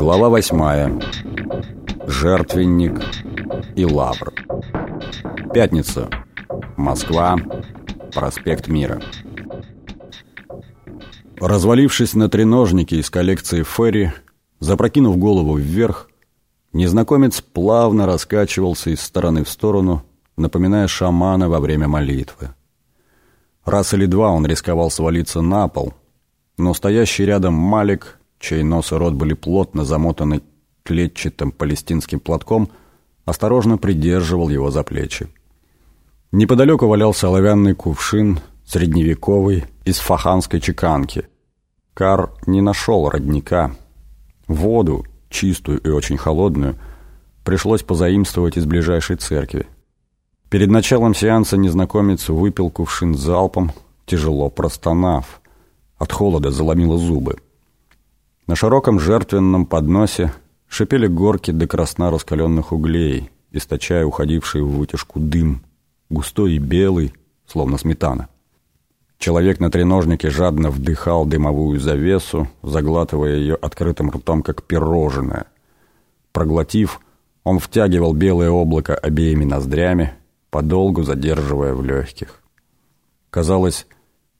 Глава восьмая. Жертвенник и лавр. Пятница. Москва. Проспект Мира. Развалившись на треножнике из коллекции Ферри, запрокинув голову вверх, незнакомец плавно раскачивался из стороны в сторону, напоминая шамана во время молитвы. Раз или два он рисковал свалиться на пол, но стоящий рядом Малик, чей нос и рот были плотно замотаны клетчатым палестинским платком, осторожно придерживал его за плечи. Неподалеку валялся оловянный кувшин, средневековый, из фаханской чеканки. Кар не нашел родника. Воду, чистую и очень холодную, пришлось позаимствовать из ближайшей церкви. Перед началом сеанса незнакомец выпил кувшин залпом, тяжело простонав. От холода заломило зубы. На широком жертвенном подносе шипели горки до красна раскаленных углей, источая уходивший в вытяжку дым, густой и белый, словно сметана. Человек на треножнике жадно вдыхал дымовую завесу, заглатывая ее открытым ртом, как пирожное. Проглотив, он втягивал белое облако обеими ноздрями, подолгу задерживая в легких. Казалось,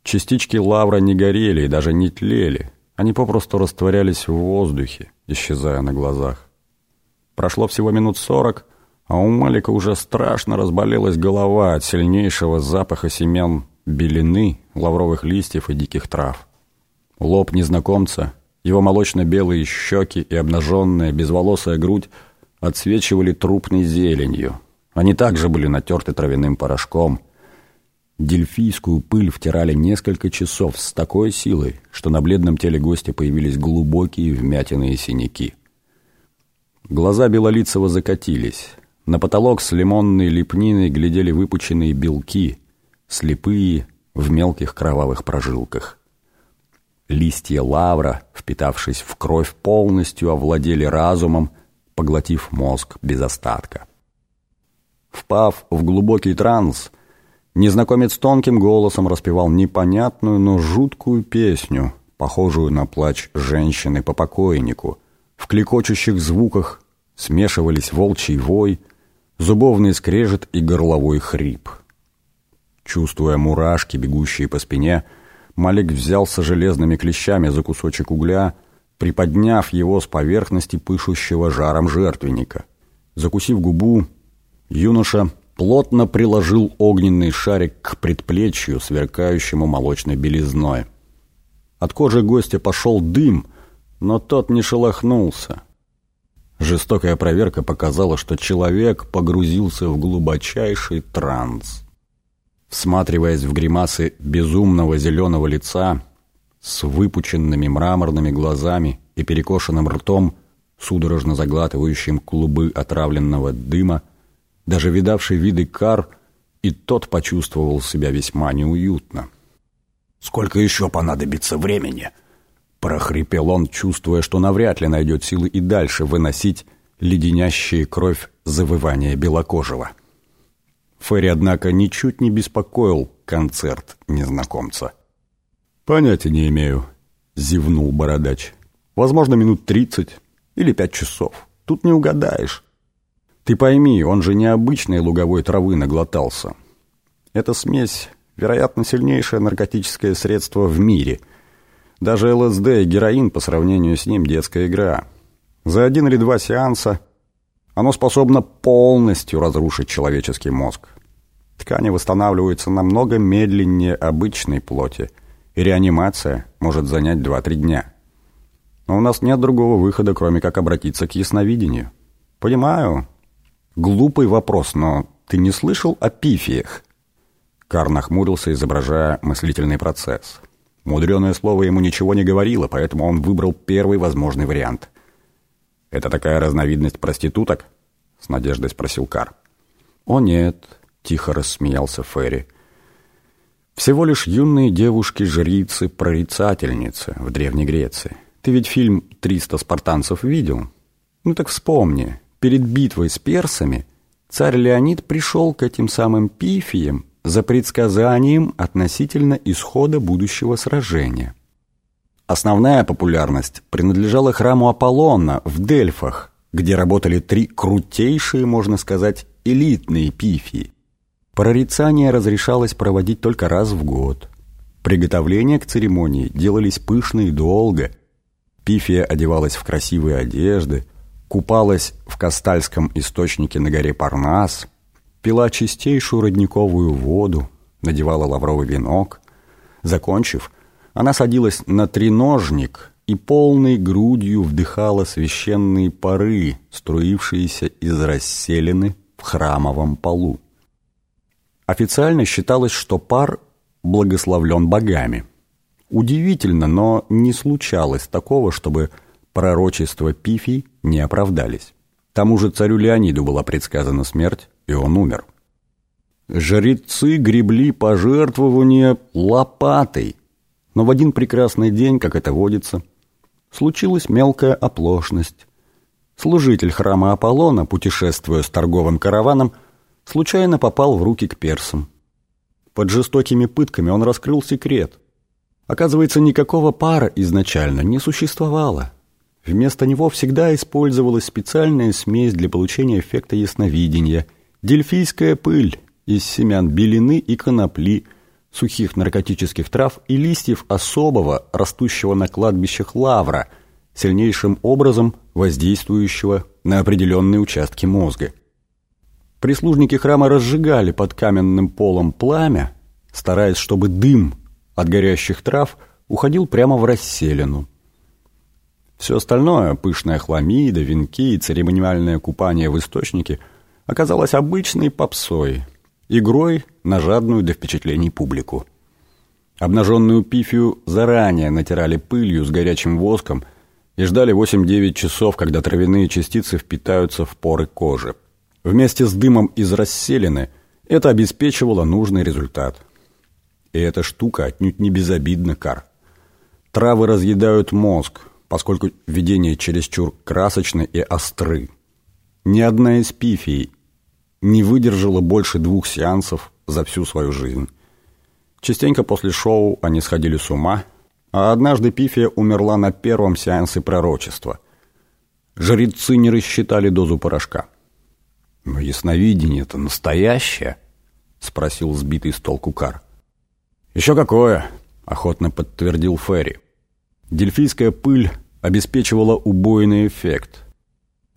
частички лавра не горели и даже не тлели, они попросту растворялись в воздухе, исчезая на глазах. Прошло всего минут сорок, а у Малика уже страшно разболелась голова от сильнейшего запаха семян белины, лавровых листьев и диких трав. Лоб незнакомца, его молочно-белые щеки и обнаженная безволосая грудь отсвечивали трупной зеленью. Они также были натерты травяным порошком. Дельфийскую пыль втирали несколько часов с такой силой, что на бледном теле гостя появились глубокие вмятины и синяки. Глаза Белолицева закатились. На потолок с лимонной лепниной глядели выпученные белки — слепые, в мелких кровавых прожилках. Листья лавра, впитавшись в кровь, полностью овладели разумом, поглотив мозг без остатка. Впав в глубокий транс, незнакомец тонким голосом распевал непонятную, но жуткую песню, похожую на плач женщины по покойнику. В клекочущих звуках смешивались волчий вой, зубовный скрежет и горловой хрип — Чувствуя мурашки, бегущие по спине, Малик взялся железными клещами за кусочек угля, приподняв его с поверхности пышущего жаром жертвенника. Закусив губу, юноша плотно приложил огненный шарик к предплечью, сверкающему молочной белизной. От кожи гостя пошел дым, но тот не шелохнулся. Жестокая проверка показала, что человек погрузился в глубочайший транс всматриваясь в гримасы безумного зеленого лица с выпученными мраморными глазами и перекошенным ртом, судорожно заглатывающим клубы отравленного дыма, даже видавший виды кар, и тот почувствовал себя весьма неуютно. «Сколько еще понадобится времени?» прохрипел он, чувствуя, что навряд ли найдет силы и дальше выносить леденящие кровь завывания белокожего. Ферри, однако, ничуть не беспокоил концерт незнакомца. «Понятия не имею», — зевнул бородач. «Возможно, минут тридцать или пять часов. Тут не угадаешь. Ты пойми, он же необычной луговой травы наглотался. Эта смесь, вероятно, сильнейшее наркотическое средство в мире. Даже ЛСД и героин по сравнению с ним детская игра. За один или два сеанса оно способно полностью разрушить человеческий мозг. Ткани восстанавливаются намного медленнее обычной плоти, и реанимация может занять 2-3 дня. Но у нас нет другого выхода, кроме как обратиться к ясновидению. Понимаю. Глупый вопрос, но ты не слышал о пифиях? Кар нахмурился, изображая мыслительный процесс. Мудреное слово ему ничего не говорило, поэтому он выбрал первый возможный вариант. «Это такая разновидность проституток?» — с надеждой спросил Кар. «О нет», — тихо рассмеялся Ферри. «Всего лишь юные девушки-жрицы-прорицательницы в Древней Греции. Ты ведь фильм «Триста спартанцев» видел? Ну так вспомни, перед битвой с персами царь Леонид пришел к этим самым пифиям за предсказанием относительно исхода будущего сражения. Основная популярность принадлежала храму Аполлона в Дельфах, где работали три крутейшие, можно сказать, элитные пифии. Прорицание разрешалось проводить только раз в год. Приготовления к церемонии делались пышно и долго. Пифия одевалась в красивые одежды, купалась в Кастальском источнике на горе Парнас, пила чистейшую родниковую воду, надевала лавровый венок. Закончив, она садилась на треножник и полной грудью вдыхала священные пары, струившиеся из расселены в храмовом полу. Официально считалось, что пар благословлен богами. Удивительно, но не случалось такого, чтобы пророчества Пифий не оправдались. Тому же царю Леониду была предсказана смерть, и он умер. Жрецы гребли пожертвования лопатой, но в один прекрасный день, как это водится, случилась мелкая оплошность. Служитель храма Аполлона, путешествуя с торговым караваном, случайно попал в руки к персам. Под жестокими пытками он раскрыл секрет. Оказывается, никакого пара изначально не существовало. Вместо него всегда использовалась специальная смесь для получения эффекта ясновидения – дельфийская пыль из семян белины и конопли, сухих наркотических трав и листьев особого, растущего на кладбищах лавра, сильнейшим образом воздействующего на определенные участки мозга. Прислужники храма разжигали под каменным полом пламя, стараясь, чтобы дым от горящих трав уходил прямо в расселину. Все остальное, пышная хламида, венки и церемониальное купание в источнике, оказалось обычной попсой, игрой на жадную до впечатлений публику. Обнаженную пифию заранее натирали пылью с горячим воском и ждали 8-9 часов, когда травяные частицы впитаются в поры кожи. Вместе с дымом из расселены это обеспечивало нужный результат. И эта штука отнюдь не безобидна, Кар. Травы разъедают мозг, поскольку видения чересчур красочны и остры. Ни одна из пифий не выдержала больше двух сеансов за всю свою жизнь. Частенько после шоу они сходили с ума, а однажды Пифия умерла на первом сеансе пророчества. Жрецы не рассчитали дозу порошка. «Но ясновидение-то настоящее?» — спросил сбитый с толку Кар. «Еще какое!» — охотно подтвердил Ферри. Дельфийская пыль обеспечивала убойный эффект.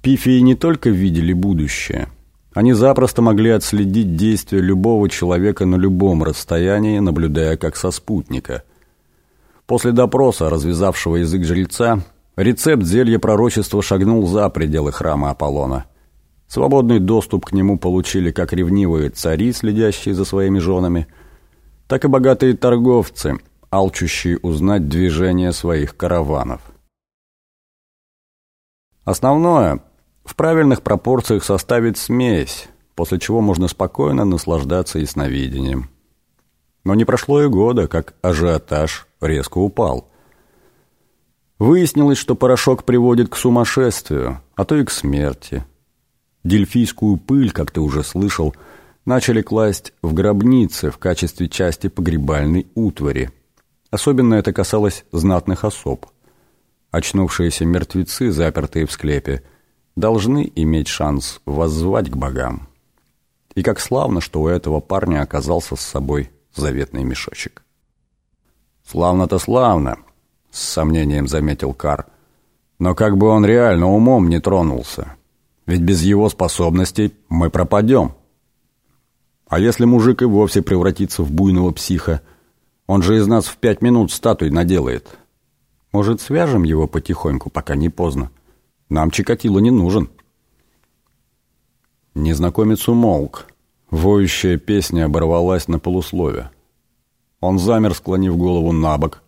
Пифии не только видели будущее, они запросто могли отследить действия любого человека на любом расстоянии, наблюдая как со спутника. После допроса, развязавшего язык жреца, рецепт зелья пророчества шагнул за пределы храма Аполлона. Свободный доступ к нему получили как ревнивые цари, следящие за своими женами, так и богатые торговцы, алчущие узнать движение своих караванов. Основное – в правильных пропорциях составить смесь, после чего можно спокойно наслаждаться ясновидением. Но не прошло и года, как ажиотаж резко упал. Выяснилось, что порошок приводит к сумасшествию, а то и к смерти – Дельфийскую пыль, как ты уже слышал, начали класть в гробницы в качестве части погребальной утвари. Особенно это касалось знатных особ. Очнувшиеся мертвецы, запертые в склепе, должны иметь шанс воззвать к богам. И как славно, что у этого парня оказался с собой заветный мешочек. «Славно-то славно», — с сомнением заметил Кар. «Но как бы он реально умом не тронулся». Ведь без его способностей мы пропадем. А если мужик и вовсе превратится в буйного психа, он же из нас в пять минут статуй наделает. Может, свяжем его потихоньку, пока не поздно? Нам Чикатило не нужен. Незнакомец умолк. Воющая песня оборвалась на полуслове. Он замер, склонив голову на бок.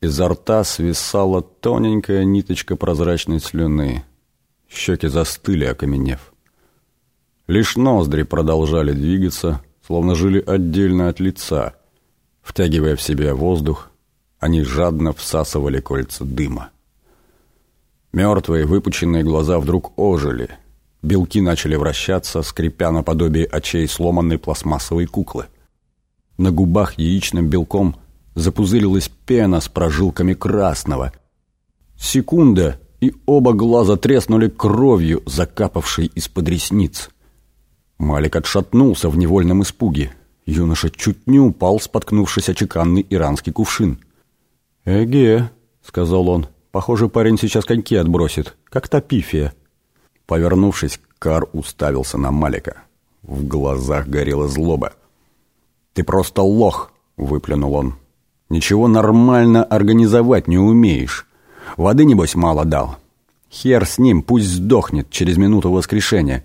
Изо рта свисала тоненькая ниточка прозрачной слюны — Щеки застыли, окаменев. Лишь ноздри продолжали двигаться, словно жили отдельно от лица. Втягивая в себя воздух, они жадно всасывали кольца дыма. Мертвые выпученные глаза вдруг ожили. Белки начали вращаться, скрипя наподобие очей сломанной пластмассовой куклы. На губах яичным белком запузырилась пена с прожилками красного. Секунда, и оба глаза треснули кровью, закапавшей из-под ресниц. Малик отшатнулся в невольном испуге. Юноша чуть не упал, споткнувшись о чеканный иранский кувшин. «Эге», — сказал он, — «похоже, парень сейчас коньки отбросит, как топифия». Повернувшись, Кар уставился на Малика. В глазах горела злоба. «Ты просто лох!» — выплюнул он. «Ничего нормально организовать не умеешь. Воды, небось, мало дал. Хер с ним, пусть сдохнет через минуту воскрешения.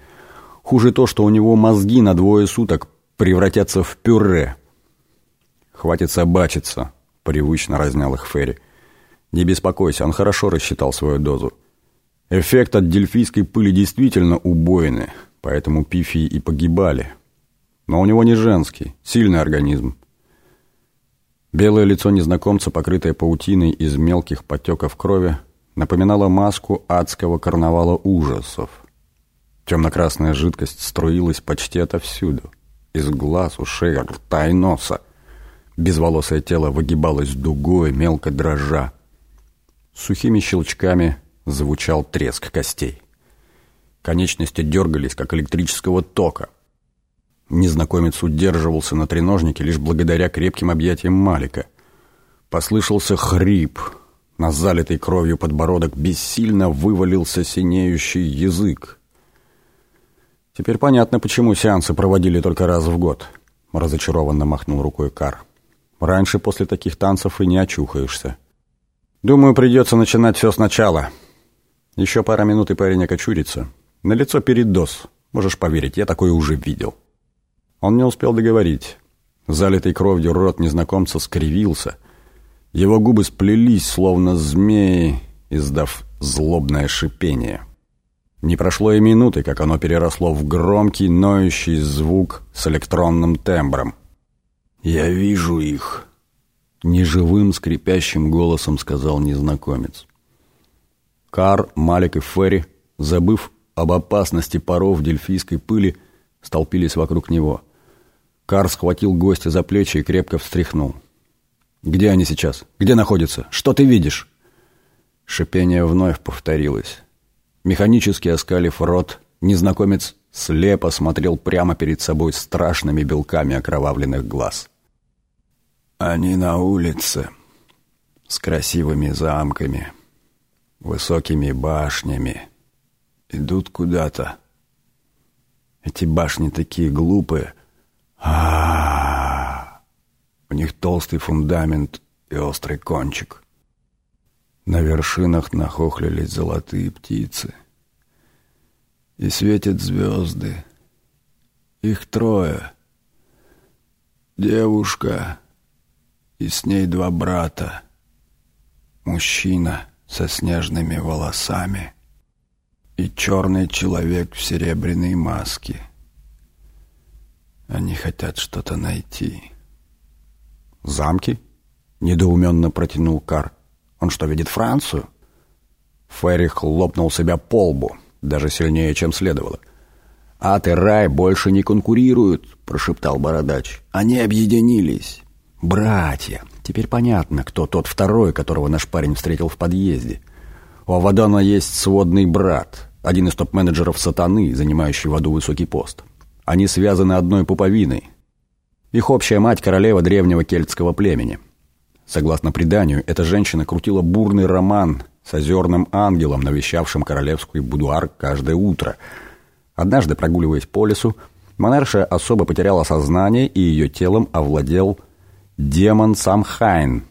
Хуже то, что у него мозги на двое суток превратятся в пюре». «Хватит собачиться», — привычно разнял их Ферри. «Не беспокойся, он хорошо рассчитал свою дозу. Эффект от дельфийской пыли действительно убойный, поэтому пифии и погибали. Но у него не женский, сильный организм. Белое лицо незнакомца, покрытое паутиной из мелких потеков крови, напоминало маску адского карнавала ужасов. Темно-красная жидкость струилась почти отовсюду. Из глаз, ушей, рта и носа. Безволосое тело выгибалось дугой, мелко дрожа. Сухими щелчками звучал треск костей. Конечности дергались, как электрического тока. Незнакомец удерживался на треножнике лишь благодаря крепким объятиям Малика. Послышался хрип. На залитый кровью подбородок бессильно вывалился синеющий язык. «Теперь понятно, почему сеансы проводили только раз в год», — разочарованно махнул рукой Кар. «Раньше после таких танцев и не очухаешься. Думаю, придется начинать все сначала. Еще пара минут и парень окочурится. На лицо передоз. Можешь поверить, я такое уже видел. Он не успел договорить. Залитый кровью рот незнакомца скривился. Его губы сплелись, словно змеи, издав злобное шипение. Не прошло и минуты, как оно переросло в громкий, ноющий звук с электронным тембром. «Я вижу их», — неживым, скрипящим голосом сказал незнакомец. Кар, Малик и Ферри, забыв об опасности паров дельфийской пыли, столпились вокруг него. Кар схватил гостя за плечи и крепко встряхнул. «Где они сейчас? Где находятся? Что ты видишь?» Шипение вновь повторилось. Механически оскалив рот, незнакомец слепо смотрел прямо перед собой страшными белками окровавленных глаз. «Они на улице, с красивыми замками», высокими башнями. Идут куда-то. Эти башни такие глупые. А, -а, а У них толстый фундамент и острый кончик. На вершинах нахохлились золотые птицы. И светят звезды. Их трое. Девушка и с ней два брата. Мужчина — со снежными волосами и черный человек в серебряной маске. Они хотят что-то найти. «Замки?» — недоуменно протянул Кар. «Он что, видит Францию?» Ферри хлопнул себя по лбу, даже сильнее, чем следовало. «Ад и рай больше не конкурируют», — прошептал Бородач. «Они объединились. Братья. Теперь понятно, кто тот второй, которого наш парень встретил в подъезде. У Авадана есть сводный брат, один из топ-менеджеров сатаны, занимающий в аду высокий пост. Они связаны одной пуповиной. Их общая мать – королева древнего кельтского племени. Согласно преданию, эта женщина крутила бурный роман с озерным ангелом, навещавшим королевский будуар каждое утро. Однажды, прогуливаясь по лесу, монаршая особа потеряла сознание, и ее телом овладел – демон Самхайн,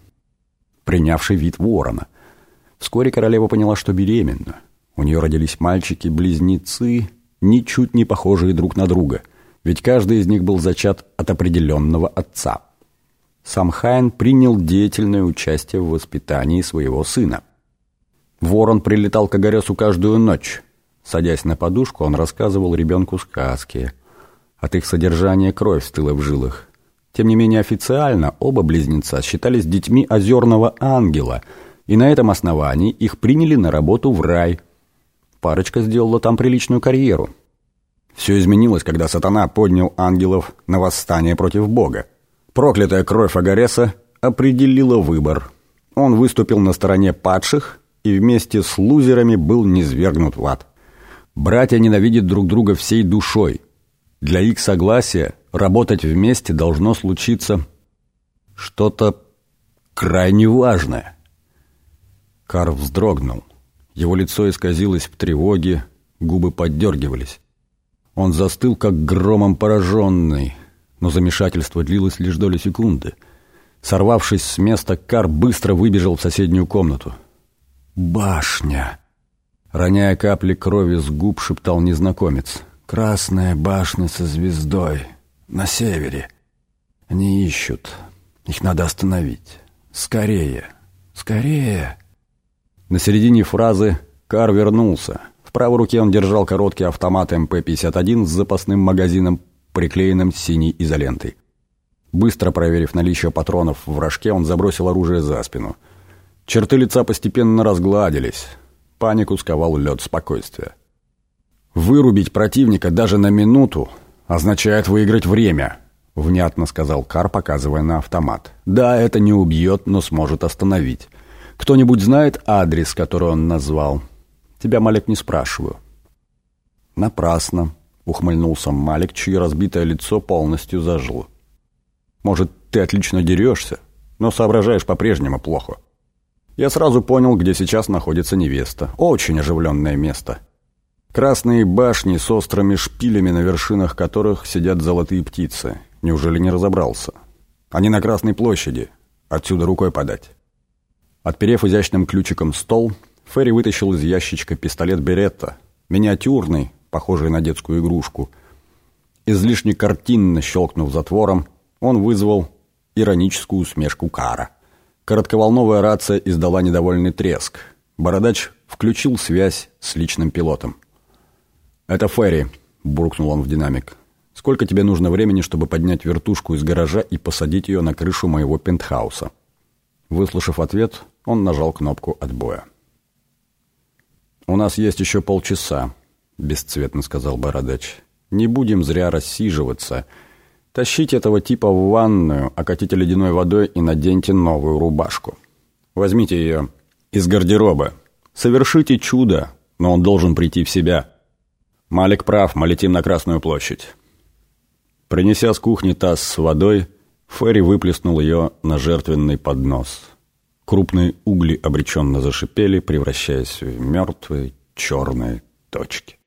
принявший вид ворона. Вскоре королева поняла, что беременна. У нее родились мальчики-близнецы, ничуть не похожие друг на друга, ведь каждый из них был зачат от определенного отца. Самхайн принял деятельное участие в воспитании своего сына. Ворон прилетал к Огаресу каждую ночь. Садясь на подушку, он рассказывал ребенку сказки. От их содержания кровь стыла в жилах. Тем не менее официально оба близнеца считались детьми озерного ангела, и на этом основании их приняли на работу в рай. Парочка сделала там приличную карьеру. Все изменилось, когда сатана поднял ангелов на восстание против Бога. Проклятая кровь Агареса определила выбор. Он выступил на стороне падших и вместе с лузерами был низвергнут в ад. Братья ненавидят друг друга всей душой. Для их согласия работать вместе должно случиться что-то крайне важное. Кар вздрогнул. Его лицо исказилось в тревоге, губы поддергивались. Он застыл, как громом пораженный, но замешательство длилось лишь доли секунды. Сорвавшись с места, Кар быстро выбежал в соседнюю комнату. «Башня!» Роняя капли крови с губ, шептал незнакомец. «Красная башня со звездой. На севере. Они ищут. Их надо остановить. Скорее! Скорее!» На середине фразы Кар вернулся. В правой руке он держал короткий автомат МП-51 с запасным магазином, приклеенным синей изолентой. Быстро проверив наличие патронов в рожке, он забросил оружие за спину. Черты лица постепенно разгладились. Панику сковал лед спокойствия. «Вырубить противника даже на минуту означает выиграть время», — внятно сказал Кар, показывая на автомат. «Да, это не убьет, но сможет остановить. Кто-нибудь знает адрес, который он назвал? Тебя, Малик, не спрашиваю». «Напрасно», — ухмыльнулся Малик, чье разбитое лицо полностью зажило. «Может, ты отлично дерешься, но соображаешь по-прежнему плохо. Я сразу понял, где сейчас находится невеста. Очень оживленное место. Красные башни с острыми шпилями, на вершинах которых сидят золотые птицы. Неужели не разобрался? Они на Красной площади. Отсюда рукой подать». Отперев изящным ключиком стол, Ферри вытащил из ящичка пистолет Беретта, миниатюрный, похожий на детскую игрушку. Излишне картинно щелкнув затвором, он вызвал ироническую усмешку Кара. Коротковолновая рация издала недовольный треск. Бородач включил связь с личным пилотом. «Это Ферри», — буркнул он в динамик. «Сколько тебе нужно времени, чтобы поднять вертушку из гаража и посадить ее на крышу моего пентхауса?» Выслушав ответ, он нажал кнопку отбоя. «У нас есть еще полчаса», — бесцветно сказал Бородач. «Не будем зря рассиживаться. Тащите этого типа в ванную, окатите ледяной водой и наденьте новую рубашку. Возьмите ее из гардероба. Совершите чудо, но он должен прийти в себя. Малик прав, мы летим на Красную площадь». Принеся с кухни таз с водой, Ферри выплеснул ее на жертвенный поднос — Крупные угли обреченно зашипели, превращаясь в мертвые черные точки.